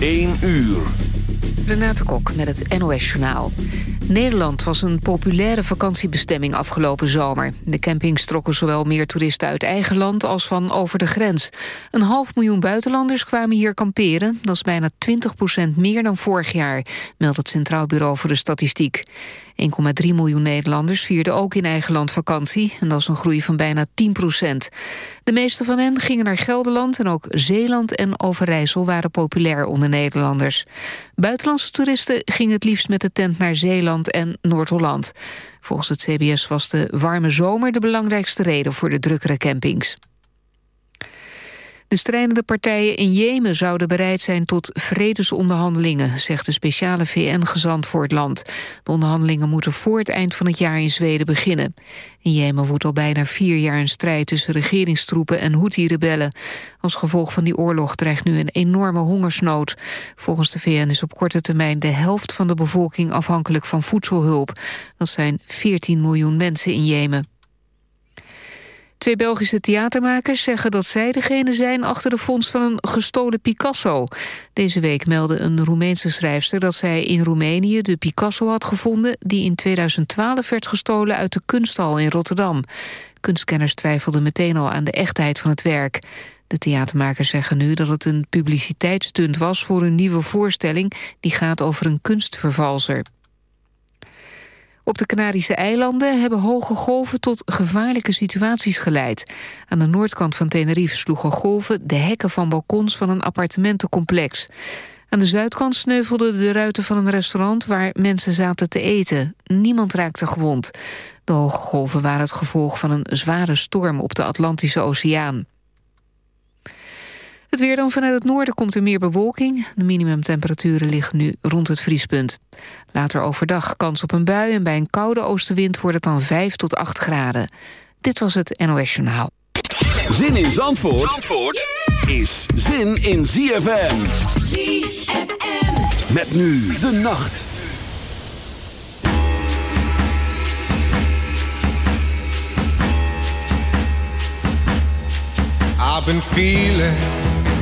1 uur. Renate Kok met het NOS Journaal. Nederland was een populaire vakantiebestemming afgelopen zomer. De campings trokken zowel meer toeristen uit eigen land als van over de grens. Een half miljoen buitenlanders kwamen hier kamperen. Dat is bijna 20% meer dan vorig jaar, meldt het Centraal Bureau voor de Statistiek. 1,3 miljoen Nederlanders vierden ook in eigen land vakantie... en dat is een groei van bijna 10 procent. De meeste van hen gingen naar Gelderland... en ook Zeeland en Overijssel waren populair onder Nederlanders. Buitenlandse toeristen gingen het liefst met de tent naar Zeeland en Noord-Holland. Volgens het CBS was de warme zomer de belangrijkste reden... voor de drukkere campings. De strijdende partijen in Jemen zouden bereid zijn tot vredesonderhandelingen, zegt de speciale VN-gezant voor het land. De onderhandelingen moeten voor het eind van het jaar in Zweden beginnen. In Jemen woedt al bijna vier jaar een strijd tussen regeringstroepen en Houthi-rebellen. Als gevolg van die oorlog dreigt nu een enorme hongersnood. Volgens de VN is op korte termijn de helft van de bevolking afhankelijk van voedselhulp. Dat zijn 14 miljoen mensen in Jemen. Twee Belgische theatermakers zeggen dat zij degene zijn achter de vondst van een gestolen Picasso. Deze week meldde een Roemeense schrijfster dat zij in Roemenië de Picasso had gevonden die in 2012 werd gestolen uit de kunsthal in Rotterdam. Kunstkenners twijfelden meteen al aan de echtheid van het werk. De theatermakers zeggen nu dat het een publiciteitsstunt was voor een nieuwe voorstelling die gaat over een kunstvervalser. Op de Canarische eilanden hebben hoge golven tot gevaarlijke situaties geleid. Aan de noordkant van Tenerife sloegen golven de hekken van balkons van een appartementencomplex. Aan de zuidkant sneuvelden de ruiten van een restaurant waar mensen zaten te eten. Niemand raakte gewond. De hoge golven waren het gevolg van een zware storm op de Atlantische Oceaan. Het weer dan vanuit het noorden komt er meer bewolking. De minimumtemperaturen liggen nu rond het vriespunt. Later overdag kans op een bui en bij een koude oostenwind wordt het dan 5 tot 8 graden. Dit was het NOS Journaal. Zin in Zandvoort, Zandvoort is zin in ZFM. ZFM. Met nu de nacht. I've been feeling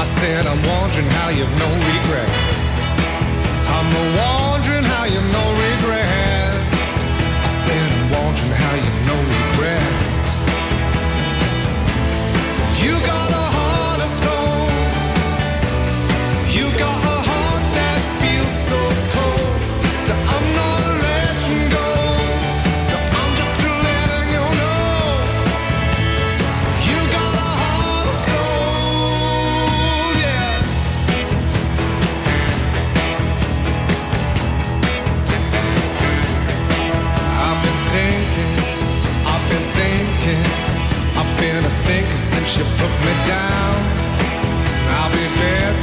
I said I'm wondering how you've no regret. I'm wondering how you've no regret. I said I'm wondering how you've no regret.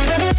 Thank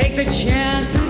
Take the chance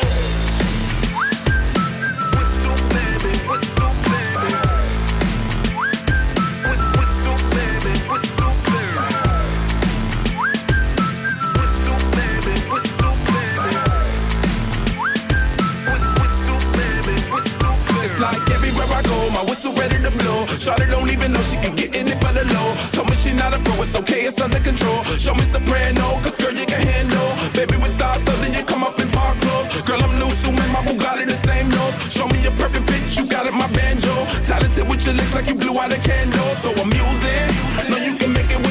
Whistle ready to blow. Shawty don't even know she can get in it for the low. Told me she not a pro, it's okay, it's under control. Show me soprano, cause girl you can handle. Baby with stars, so then you come up in park clothes. Girl I'm new, so my Bugatti the same nose. Show me a perfect pitch, you got it, my banjo. Talented with your lips like you blew out a candle. So I'm using, know you can make it with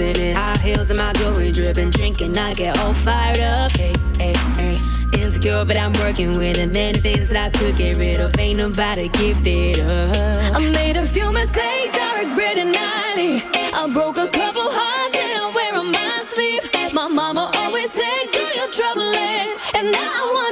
in it. High heels and my jewelry dripping. Drinking, I get all fired up. Hey, hey, hey. Insecure, but I'm working with it. Many things that I could get rid of. Ain't nobody give it up. I made a few mistakes, I regret it nightly. I broke a couple hearts and I wear on my sleeve. My mama always said, do your trouble. And now I wonder,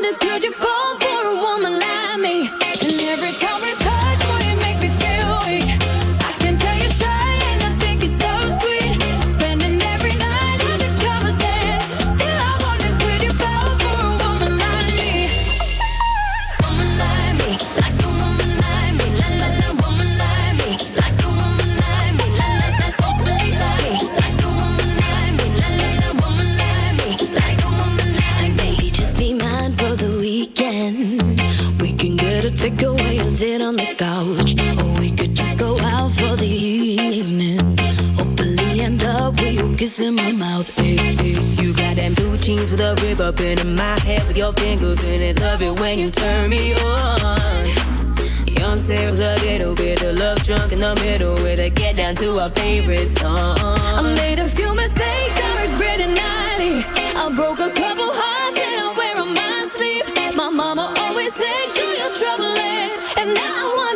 in my head with your fingers in it. Love it when you turn me on. Young Sarah a little bit of love drunk in the middle with a get down to our favorite song. I made a few mistakes, I regret it nightly. I broke a couple hearts and I wear on my sleeve. My mama always said, do your trouble. And now I wonder,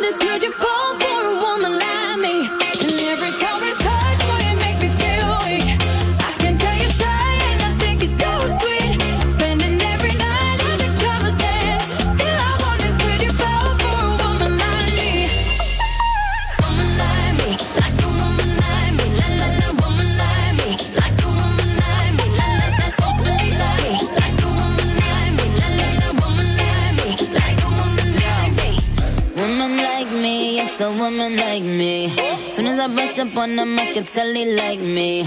I brush up on them, I can tell they like me.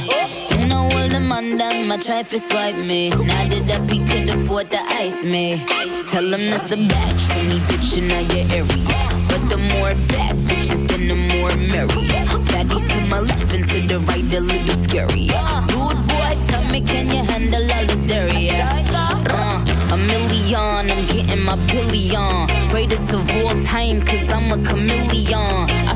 You know all them on them, I try to swipe me. Now that up, he could afford to ice me. Tell him that's a batch for me, bitch, in your area. But the more bad bitches, then the more merry. Baddies to my left and to the right, a little scary. Dude, boy, tell me, can you handle all this dairy? Uh, a million, I'm getting my billion. Greatest of all time, cause I'm a chameleon. I